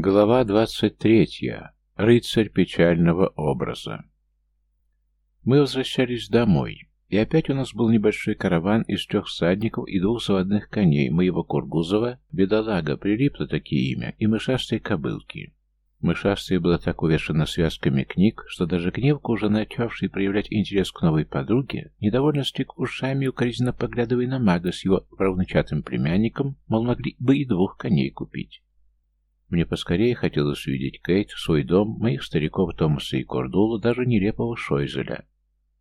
Глава двадцать третья. Рыцарь печального образа. Мы возвращались домой, и опять у нас был небольшой караван из трех всадников и двух заводных коней моего Кургузова, бедолага, прилипло такие имя, и мышастой кобылки. Мышастая была так увешана связками книг, что даже гневка, уже начавший проявлять интерес к новой подруге, недовольно стик ушами, укоризненно поглядывая на мага с его равночатым племянником, мол, могли бы и двух коней купить. Мне поскорее хотелось увидеть Кейт, свой дом, моих стариков Томаса и Кордула, даже нелепого Шойзеля.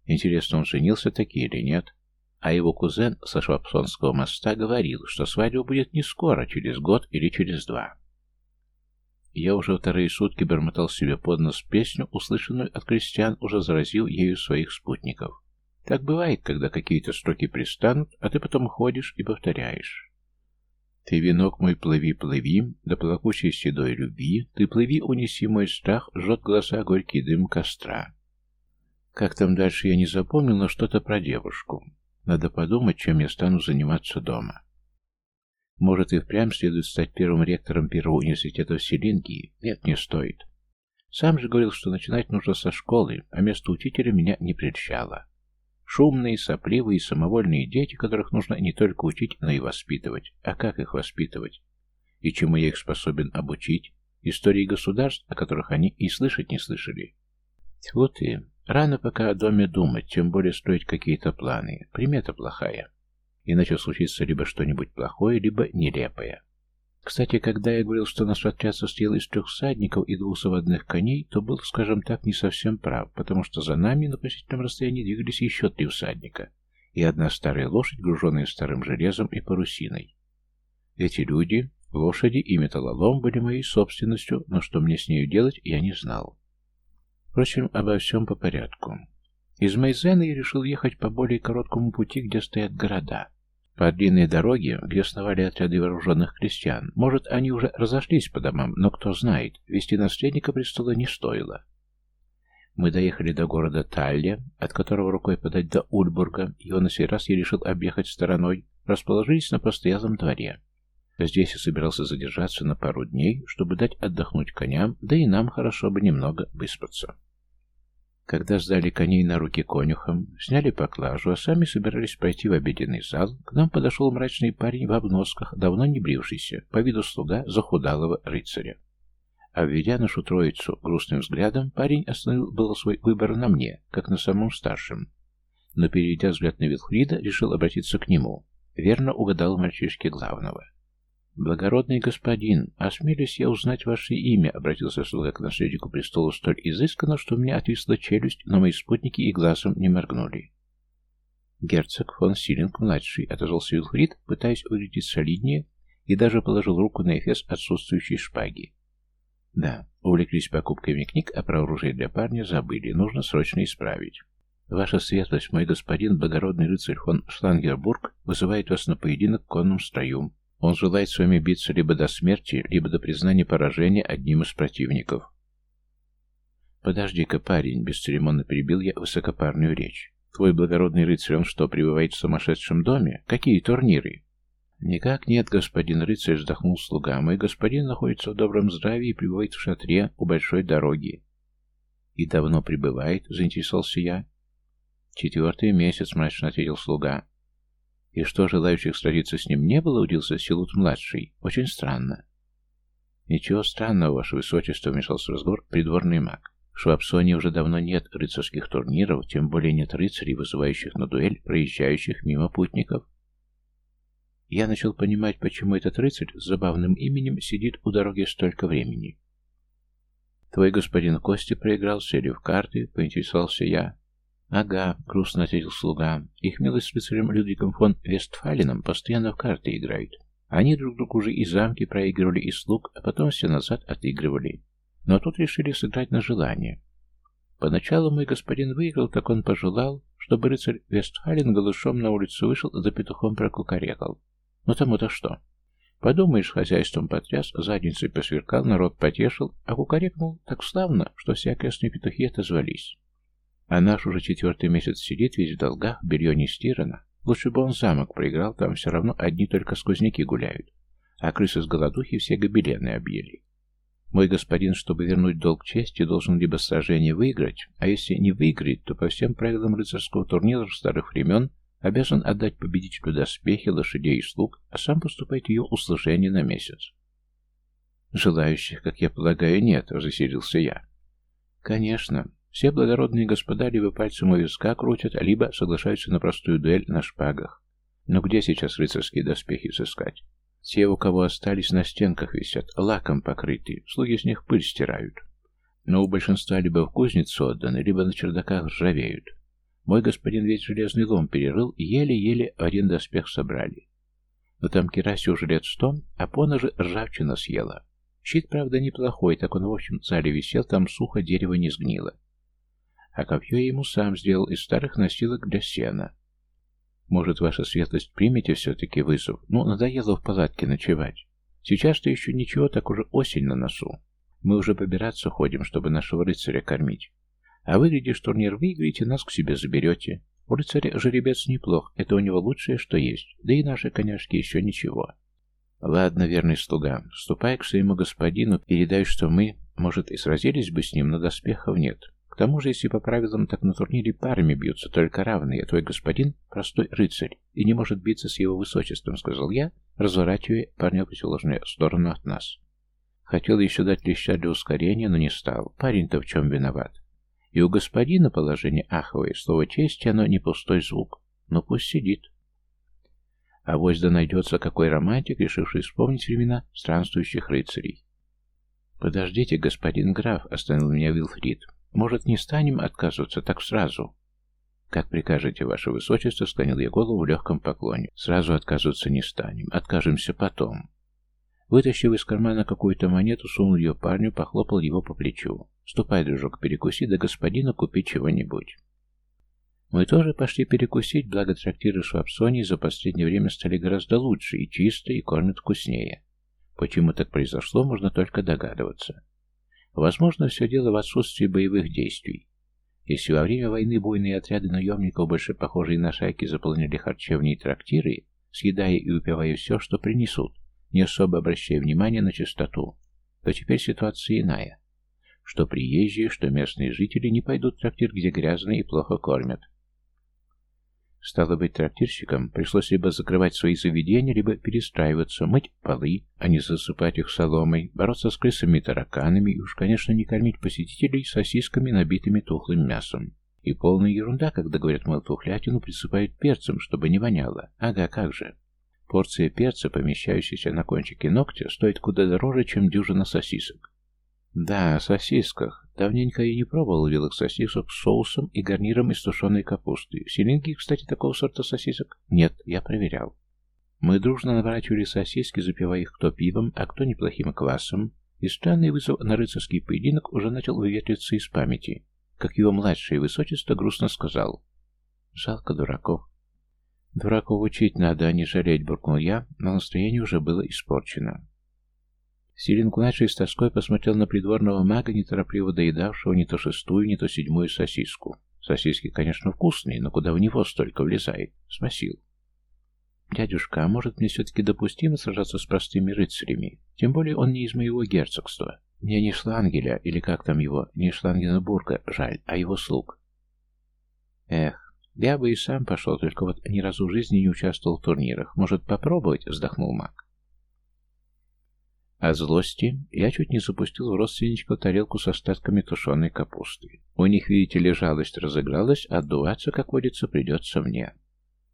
Интересно, он женился таки или нет? А его кузен со Швабсонского моста говорил, что свадьба будет не скоро, через год или через два. Я уже вторые сутки бормотал себе под нос песню, услышанную от крестьян, уже заразил ею своих спутников. Так бывает, когда какие-то строки пристанут, а ты потом ходишь и повторяешь. Ты, венок мой, плыви, плыви, до плакучей седой любви, ты плыви, унеси мой страх, жжет глаза горький дым костра. Как там дальше я не запомнил, но что-то про девушку. Надо подумать, чем я стану заниматься дома. Может, и впрямь следует стать первым ректором первого университета в Селингии? Нет, не стоит. Сам же говорил, что начинать нужно со школы, а место учителя меня не прельщало. Шумные, сопливые, самовольные дети, которых нужно не только учить, но и воспитывать. А как их воспитывать? И чему я их способен обучить? Истории государств, о которых они и слышать не слышали. Вот и рано пока о доме думать, тем более строить какие-то планы. Примета плохая. Иначе случится либо что-нибудь плохое, либо нелепое. Кстати, когда я говорил, что наш отряд состоял из трех всадников и двух заводных коней, то был, скажем так, не совсем прав, потому что за нами на почтительном расстоянии двигались еще три всадника и одна старая лошадь, груженная старым железом и парусиной. Эти люди, лошади и металлолом были моей собственностью, но что мне с нею делать, я не знал. Впрочем, обо всем по порядку. Из Майзена я решил ехать по более короткому пути, где стоят города. По длинной дороге, где сновали отряды вооруженных крестьян, может, они уже разошлись по домам, но кто знает, вести наследника престола не стоило. Мы доехали до города Талле, от которого рукой подать до Ульбурга, его на сей раз я решил объехать стороной, расположились на постоялом дворе. Здесь я собирался задержаться на пару дней, чтобы дать отдохнуть коням, да и нам хорошо бы немного выспаться. Когда сдали коней на руки конюхам, сняли поклажу, а сами собирались пойти в обеденный зал, к нам подошел мрачный парень в обносках, давно не брившийся, по виду слуга захудалого рыцаря. Обведя нашу троицу грустным взглядом, парень остановил было свой выбор на мне, как на самом старшем. Но, перейдя взгляд на Вилхрида, решил обратиться к нему. Верно угадал мальчишке главного. «Благородный господин, осмелюсь я узнать ваше имя», — обратился слуга к наследнику престола столь изысканно, что у меня отвисла челюсть, но мои спутники и глазом не моргнули. «Герцог фон Силинг-младший», — отозвался Вилфрид, пытаясь выглядеть солиднее, и даже положил руку на эфес отсутствующей шпаги. «Да, увлеклись покупками книг, а про оружие для парня забыли, нужно срочно исправить». «Ваша светлость, мой господин, благородный рыцарь фон Шлангербург, вызывает вас на поединок в конном строю. Он желает с вами биться либо до смерти, либо до признания поражения одним из противников. «Подожди-ка, парень», — бесцеремонно перебил я высокопарную речь. «Твой благородный рыцарь, он что, пребывает в сумасшедшем доме? Какие турниры?» «Никак нет, господин рыцарь», — вздохнул слуга. «Мой господин находится в добром здравии и пребывает в шатре у большой дороги». «И давно пребывает?» — заинтересовался я. «Четвертый месяц», — мрачно ответил слуга. И что, желающих сразиться с ним не было, удился Силут-младший? Очень странно. Ничего странного, ваше высочество, вмешался в разговор придворный маг. В Швабсоне уже давно нет рыцарских турниров, тем более нет рыцарей, вызывающих на дуэль проезжающих мимо путников. Я начал понимать, почему этот рыцарь с забавным именем сидит у дороги столько времени. «Твой господин Кости проиграл, сели в карты», — поинтересовался я. «Ага», — грустно ответил слуга. «Их милость с рыцарем Людвигом фон Вестфалином постоянно в карты играют. Они друг другу уже и замки проигрывали, и слуг, а потом все назад отыгрывали. Но тут решили сыграть на желание. Поначалу мой господин выиграл, так он пожелал, чтобы рыцарь Вестфалин голышом на улицу вышел, да петухом прокукарекал. Ну тому-то что? Подумаешь, хозяйством потряс, задницей посверкал, народ потешил, а кукарекнул так славно, что все окрестные петухи отозвались. А наш уже четвертый месяц сидит весь в долгах, белье не стирано. Лучше бы он замок проиграл, там все равно одни только сквозняки гуляют. А крысы с голодухи все гобелены объели. Мой господин, чтобы вернуть долг чести, должен либо сражение выиграть, а если не выиграет, то по всем правилам рыцарского турнира старых времен обязан отдать победителю доспехи, лошадей и слуг, а сам поступать ее услужение на месяц. Желающих, как я полагаю, нет, разъясерился я. Конечно, все благородные господа либо пальцем у виска крутят, либо соглашаются на простую дуэль на шпагах. Но где сейчас рыцарские доспехи сыскать? Те, у кого остались, на стенках висят, лаком покрытые, слуги с них пыль стирают. Но у большинства либо в кузницу отданы, либо на чердаках ржавеют. Мой господин весь железный лом перерыл, еле-еле один доспех собрали. Но там керасе уже лет сто, а пона же ржавчина съела. Щит, правда, неплохой, так он в общем зале висел, там сухо, дерево не сгнило. А копье ему сам сделал из старых носилок для сена. Может, ваша светлость примете все-таки вызов? Ну, надоело в палатке ночевать. Сейчас-то еще ничего, так уже осень на носу. Мы уже побираться ходим, чтобы нашего рыцаря кормить. А вы, глядишь, турнир выиграете, нас к себе заберете. У рыцаря жеребец неплох, это у него лучшее, что есть. Да и наши коняшки еще ничего. Ладно, верный слуга, ступай к своему господину, передай, что мы, может, и сразились бы с ним, но доспехов нет. К тому же, если по правилам так на турнире парами бьются только равные, твой господин — простой рыцарь и не может биться с его высочеством, — сказал я, разворачивая парня в противоположную сторону от нас. Хотел еще дать леща для ускорения, но не стал. Парень-то в чем виноват? И у господина положение аховое, слово чести, оно не пустой звук. Но пусть сидит. А вось да найдется какой романтик, решивший вспомнить времена странствующих рыцарей. «Подождите, господин граф», — остановил меня Вилфрид. Может, не станем отказываться так сразу? Как прикажете, ваше высочество, склонил я голову в легком поклоне. Сразу отказываться не станем, откажемся потом. Вытащив из кармана какую-то монету, сунул ее парню, похлопал его по плечу. «Ступай, дружок, перекуси, да господина купи чего-нибудь». Мы тоже пошли перекусить, благо трактиры Швабсонии за последнее время стали гораздо лучше и чисто, и кормят вкуснее. Почему так произошло, можно только догадываться. Возможно, все дело в отсутствии боевых действий. Если во время войны буйные отряды наемников, больше похожие на шайки, заполняли харчевни и трактиры, съедая и упивая все, что принесут, не особо обращая внимания на чистоту, то теперь ситуация иная. Что приезжие, что местные жители не пойдут в трактир, где грязно и плохо кормят, Стало быть, трактирщикам пришлось либо закрывать свои заведения, либо перестраиваться, мыть полы, а не засыпать их соломой, бороться с крысами и тараканами и уж, конечно, не кормить посетителей сосисками, набитыми тухлым мясом. И полная ерунда, когда говорят, мол, тухлятину присыпают перцем, чтобы не воняло. Ага, как же. Порция перца, помещающаяся на кончике ногтя, стоит куда дороже, чем дюжина сосисок. Да, о сосисках. Давненько я не пробовал вилок сосисок с соусом и гарниром из тушеной капусты. В кстати, такого сорта сосисок нет, я проверял. Мы дружно наворачивали сосиски, запивая их кто пивом, а кто неплохим квасом, и странный вызов на рыцарский поединок уже начал выветриться из памяти, как его младшее высочество грустно сказал. «Жалко дураков». «Дураков учить надо, а не жалеть», — буркнул я, но настроение уже было испорчено. Силинг-младший с тоской посмотрел на придворного мага, неторопливо доедавшего не то шестую, не то седьмую сосиску. Сосиски, конечно, вкусные, но куда в него столько влезает? Смасил. «Дядюшка, а может мне все-таки допустимо сражаться с простыми рыцарями? Тем более он не из моего герцогства. Мне не Шлангеля, или как там его, не Шлангенбурга, жаль, а его слуг». «Эх, я бы и сам пошел, только вот ни разу в жизни не участвовал в турнирах. Может, попробовать?» — вздохнул маг. От злости я чуть не запустил в родственничка тарелку с остатками тушеной капусты. У них, видите ли, жалость разыгралась, а отдуваться, как водится, придется мне.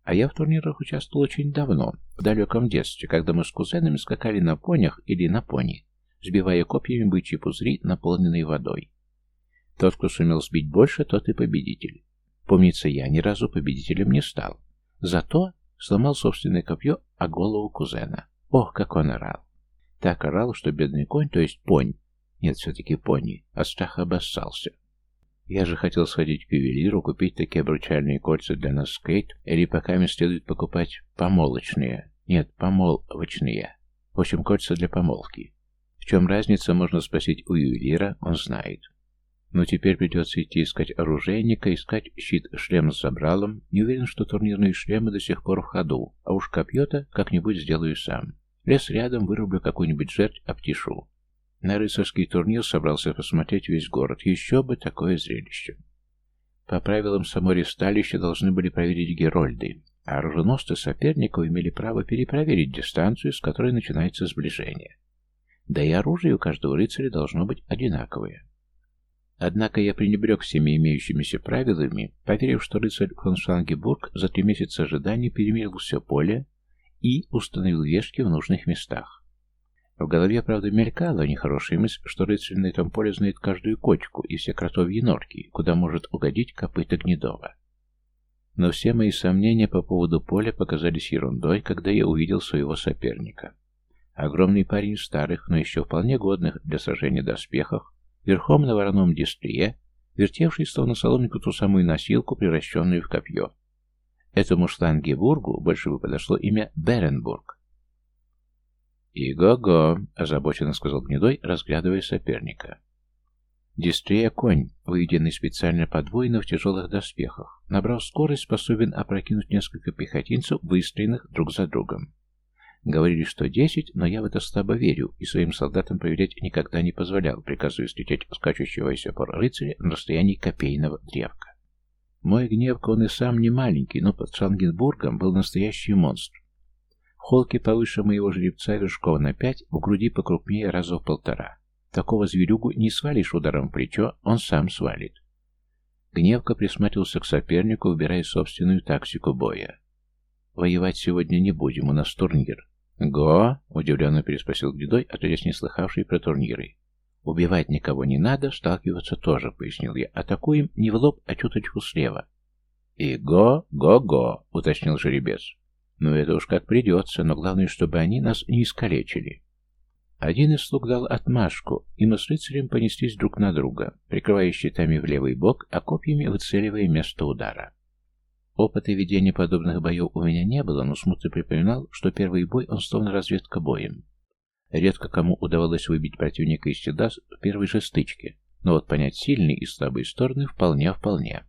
А я в турнирах участвовал очень давно, в далеком детстве, когда мы с кузенами скакали на понях или на пони, сбивая копьями бычьи пузыри, наполненные водой. Тот, кто сумел сбить больше, тот и победитель. Помнится, я ни разу победителем не стал. Зато сломал собственное копье о голову кузена. Ох, как он орал! Так орал, что бедный конь, то есть понь, нет, все-таки пони, от страха обоссался. Я же хотел сходить к ювелиру, купить такие обручальные кольца для нас скейт, или пока мне следует покупать помолочные. Нет, помолвочные. В общем, кольца для помолвки. В чем разница, можно спросить у ювелира, он знает. Но теперь придется идти искать оружейника, искать щит-шлем с забралом. Не уверен, что турнирные шлемы до сих пор в ходу, а уж копье-то как-нибудь сделаю сам. Лес рядом, вырублю какую-нибудь жерть, обтешу. На рыцарский турнир собрался посмотреть весь город. Еще бы такое зрелище. По правилам само ресталища должны были проверить герольды, а оруженосцы соперников имели право перепроверить дистанцию, с которой начинается сближение. Да и оружие у каждого рыцаря должно быть одинаковое. Однако я пренебрег всеми имеющимися правилами, поверив, что рыцарь фон Шангебург за три месяца ожидания перемерил все поле и установил вешки в нужных местах. В голове, правда, мелькала нехорошая мысль, что рыцарь на этом поле знает каждую кочку и все кротовьи норки, куда может угодить копыта Гнедова. Но все мои сомнения по поводу поля показались ерундой, когда я увидел своего соперника. Огромный парень в старых, но еще вполне годных для сражения доспехах, верхом на вороном дистрие, вертевший словно соломинку ту самую носилку, превращенную в копье. Этому шлангебургу больше бы подошло имя Беренбург. «И-го-го», — озабоченно сказал Гнедой, разглядывая соперника. Дистрия конь, выведенный специально под воина в тяжелых доспехах, набрав скорость, способен опрокинуть несколько пехотинцев, выстроенных друг за другом. Говорили, что десять, но я в это слабо верю, и своим солдатам проверять никогда не позволял, приказывая встречать скачущего из пор рыцаря на расстоянии копейного древка. Мой гневка, он и сам не маленький, но под Шангенбургом был настоящий монстр. Холки повыше моего жеребца вершков на пять, в груди покрупнее раза в полтора. Такого зверюгу не свалишь ударом в плечо, он сам свалит. Гневка присматривался к сопернику, выбирая собственную тактику боя. «Воевать сегодня не будем, у нас турнир. «Го?» — удивленно переспросил Гнедой, отродясь не слыхавший про турниры. «Убивать никого не надо, сталкиваться тоже», — пояснил я. «Атакуем не в лоб, а чуточку слева». «И го, го-го», — уточнил жеребец. «Ну, это уж как придется, но главное, чтобы они нас не искалечили». Один из слуг дал отмашку, и мы с рыцарем понеслись друг на друга, прикрывая щитами в левый бок, а копьями выцеливая место удара. Опыта ведения подобных боев у меня не было, но смутно припоминал, что первый бой он словно разведка боем. Редко кому удавалось выбить противника из седа в первой же стычке, но вот понять сильные и слабые стороны вполне-вполне.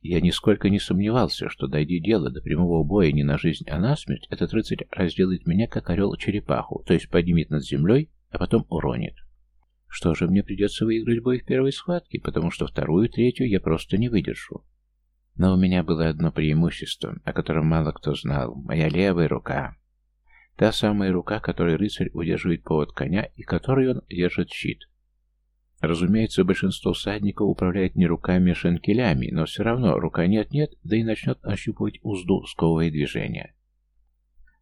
Я нисколько не сомневался, что, дойди дело до прямого боя не на жизнь, а на смерть, этот рыцарь разделает меня, как орел черепаху, то есть поднимет над землей, а потом уронит. Что же, мне придется выиграть бой в первой схватке, потому что вторую, третью я просто не выдержу. Но у меня было одно преимущество, о котором мало кто знал. Моя левая рука. Та самая рука, которой рыцарь удерживает повод коня и которой он держит щит. Разумеется, большинство всадников управляет не руками, а шенкелями, но все равно рука нет-нет, да и начнет ощупывать узду, сковывая движение.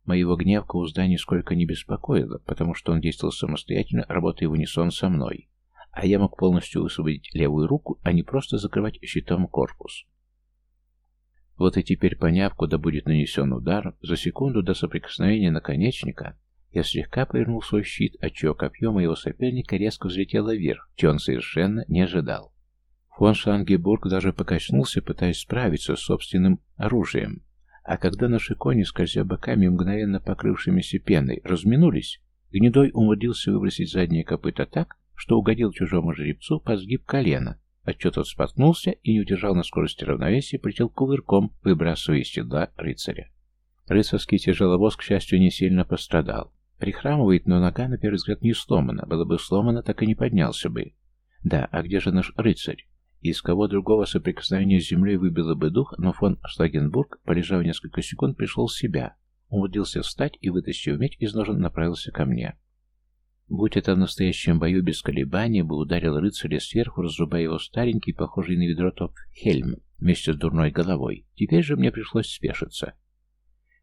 Моего гневка узда нисколько не беспокоила, потому что он действовал самостоятельно, работая в унисон со мной. А я мог полностью высвободить левую руку, а не просто закрывать щитом корпус. Вот и теперь, поняв, куда будет нанесен удар, за секунду до соприкосновения наконечника, я слегка повернул свой щит, отчего копье моего соперника резко взлетело вверх, чего он совершенно не ожидал. Фон Шангебург даже покачнулся, пытаясь справиться с собственным оружием. А когда наши кони, скользя боками, мгновенно покрывшимися пеной, разминулись, Гнедой умудрился выбросить заднее копыто так, что угодил чужому жеребцу под сгиб колена, Отчет тот споткнулся и не удержал на скорости равновесия, прилетел кувырком, выбрасывая из седла рыцаря. Рыцарский тяжеловоз, к счастью, не сильно пострадал. Прихрамывает, но нога, на первый взгляд, не сломана. Было бы сломано, так и не поднялся бы. Да, а где же наш рыцарь? Из кого другого соприкосновение с землей выбило бы дух, но фон Шлагенбург, полежав несколько секунд, пришел в себя. Умудрился встать и, вытащив меч из ножен, направился ко мне. Будь это в настоящем бою без колебаний, бы ударил рыцаря сверху, разрубая его старенький, похожий на ведро топ хельм, вместе с дурной головой. Теперь же мне пришлось спешиться.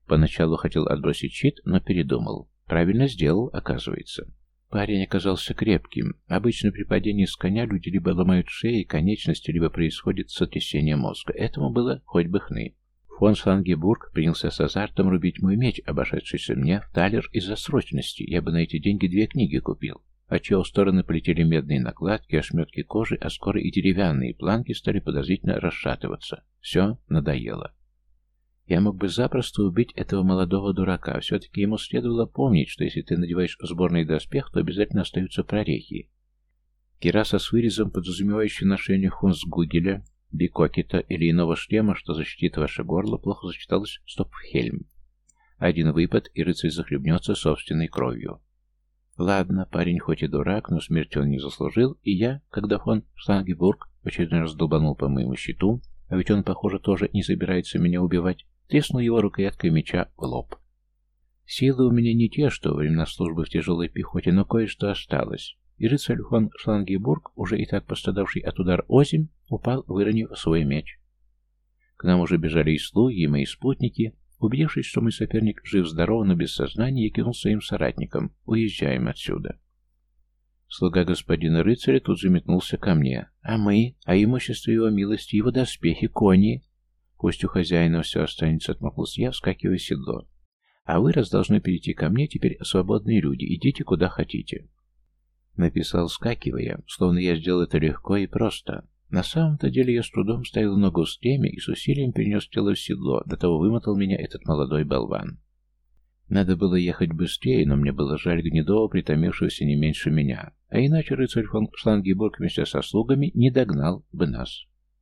Поначалу хотел отбросить щит, но передумал. Правильно сделал, оказывается. Парень оказался крепким. Обычно при падении с коня люди либо ломают шеи, конечности, либо происходит сотрясение мозга. Этому было хоть бы хны. Фон Слангебург принялся с азартом рубить мой меч, обошедшийся мне в талер из-за срочности. Я бы на эти деньги две книги купил. Отчего в стороны полетели медные накладки, ошметки кожи, а скоро и деревянные планки стали подозрительно расшатываться. Все надоело. Я мог бы запросто убить этого молодого дурака. Все-таки ему следовало помнить, что если ты надеваешь сборный доспех, то обязательно остаются прорехи. Кираса с вырезом, подразумевающий ношение хунсгугеля, бикокета или иного шлема, что защитит ваше горло, плохо зачиталось стопхельм. Один выпад, и рыцарь захлебнется собственной кровью. Ладно, парень хоть и дурак, но смерти он не заслужил, и я, когда фон Шлангебург очередной раз долбанул по моему щиту, а ведь он, похоже, тоже не собирается меня убивать, треснул его рукояткой меча в лоб. Силы у меня не те, что во времена службы в тяжелой пехоте, но кое-что осталось. И рыцарь фон Шлангебург, уже и так пострадавший от удара озимь, упал, выронив свой меч. К нам уже бежали и слуги, и мои спутники. Убедившись, что мой соперник жив-здоров, но без сознания, я кинул своим соратникам. Уезжаем отсюда. Слуга господина рыцаря тут же метнулся ко мне. А мы? А имущество его милости, его доспехи, кони? Пусть у хозяина все останется, отмахнулся я, вскакивая в седло. А вы, раз должны перейти ко мне, теперь свободные люди, идите куда хотите. Написал, скакивая, словно я сделал это легко и просто. На самом-то деле я с трудом ставил ногу в стреме и с усилием перенес тело в седло, до того вымотал меня этот молодой болван. Надо было ехать быстрее, но мне было жаль Гнедова, притомившегося не меньше меня, а иначе рыцарь фон Шлангебург вместе со слугами не догнал бы нас.